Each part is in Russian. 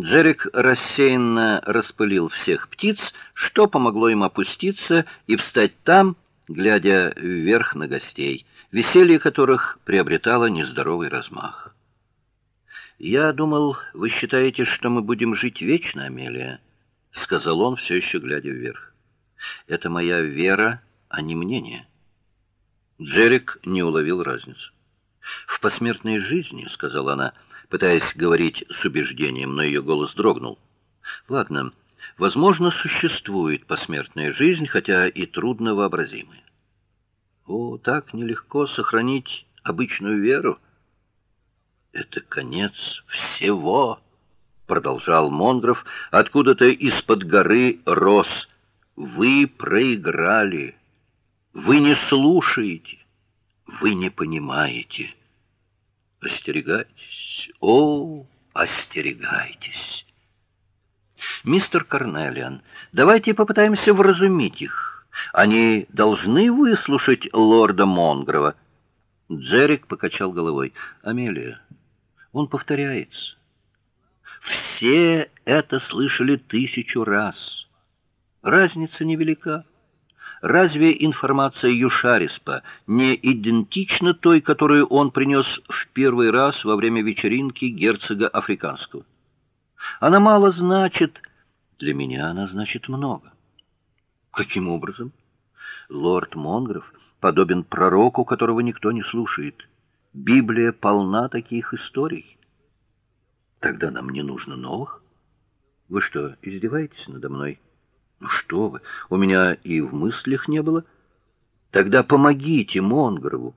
Джерик рассеянно распылил всех птиц, что помогло им опуститься и встать там, глядя вверх на гостей, веселье которых приобретало нездоровый размах. Я думал, вы считаете, что мы будем жить вечно, Амелия, сказал он, все еще глядя вверх. Это моя вера, а не мнение. Джерик не уловил разницу. В посмертной жизни, сказала она, пытаясь говорить с убеждением, но ее голос дрогнул. Ладно, возможно, существует посмертная жизнь, хотя и трудно вообразимая. О, так нелегко сохранить обычную веру. Это конец всего, продолжал Мондров, откуда-то из-под горы рос. Вы проиграли. Вы не слушаете. Вы не понимаете. Остерегайтесь. О, остерегайтесь. Мистер Карнелиан, давайте попытаемся вразумить их. Они должны выслушать лорда Монгрова. Джерик покачал головой. Амелия, он повторяется. Все это слышали тысячу раз. Разница невелика. Разве информация Юшариспа не идентична той, которую он принес в первый раз во время вечеринки герцога африканского? Она мало значит, для меня она значит много. Каким образом? Лорд Монгров подобен пророку, которого никто не слушает. Библия полна таких историй. Тогда нам не нужно новых. Вы что, издеваетесь надо мной? Ну что вы? У меня и в мыслях не было. Тогда помогите Монгрову.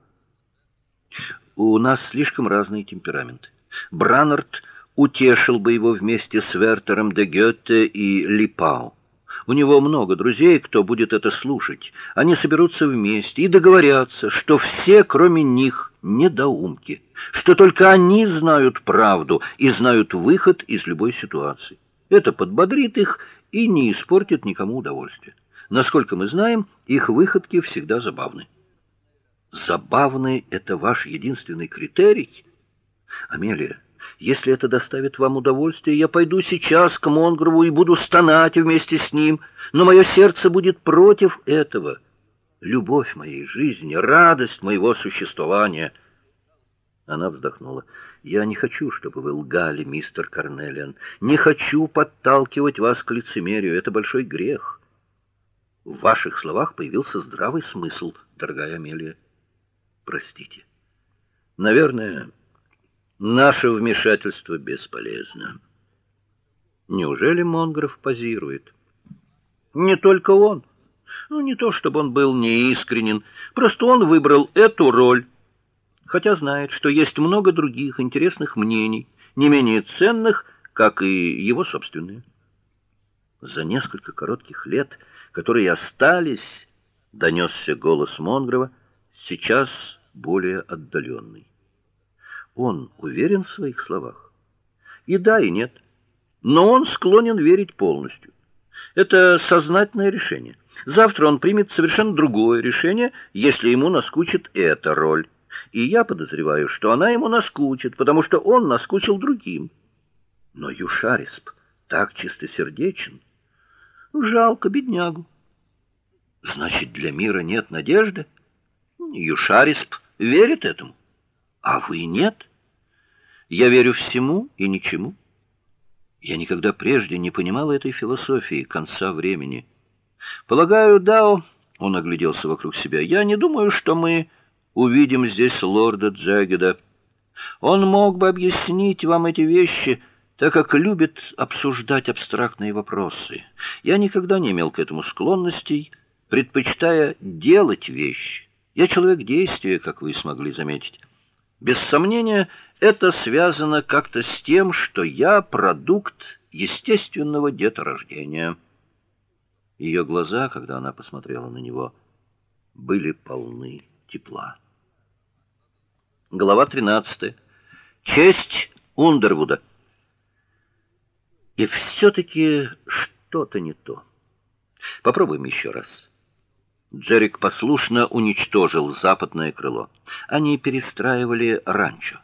У нас слишком разные темпераменты. Бранард утешил бы его вместе с Вертером де Гёте и Липау. У него много друзей, кто будет это слушать. Они соберутся вместе и договорятся, что все, кроме них, недоумки, что только они знают правду и знают выход из любой ситуации. Это подбодрит их и не испортит никому удовольствия. Насколько мы знаем, их выходки всегда забавны. Забавный это ваш единственный критерий? Амелия, если это доставит вам удовольствие, я пойду сейчас к Монгрову и буду стонать вместе с ним, но мое сердце будет против этого. Любовь моей жизни, радость моего существования. Она вздохнула. Я не хочу, чтобы вы лгали, мистер Карнелиан. Не хочу подталкивать вас к лицемерию, это большой грех. В ваших словах появился здравый смысл, дорогая Амелия. Простите. Наверное, Наше вмешательство бесполезно. Неужели Монгров позирует? Не только он. Ну не то, чтобы он был неискренен, просто он выбрал эту роль, хотя знает, что есть много других интересных мнений, не менее ценных, как и его собственные. За несколько коротких лет, которые остались, донесся голос Монгрова, сейчас более отдаленный. Он уверен в своих словах. И да, и нет. Но он склонен верить полностью. Это сознательное решение. Завтра он примет совершенно другое решение, если ему наскучит эта роль. И я подозреваю, что она ему наскучит, потому что он наскучил другим. Но Юшарисп так чистосердечен. Жалко беднягу. Значит, для мира нет надежды? Юшарисп верит этому. А вы нет? Я верю всему и ничему. Я никогда прежде не понимал этой философии конца времени. Полагаю, Дао, он огляделся вокруг себя. Я не думаю, что мы увидим здесь лорда Джагеда. Он мог бы объяснить вам эти вещи, так как любит обсуждать абстрактные вопросы. Я никогда не имел к этому склонностей, предпочитая делать вещи. Я человек действия, как вы смогли заметить. Без сомнения, это связано как-то с тем, что я продукт естественного деторождения. Ее глаза, когда она посмотрела на него, были полны тепла. Глава 13. Честь Ундервуда. И все таки что-то не то. Попробуем еще раз. Джерик послушно уничтожил западное крыло. Они перестраивали ранчо.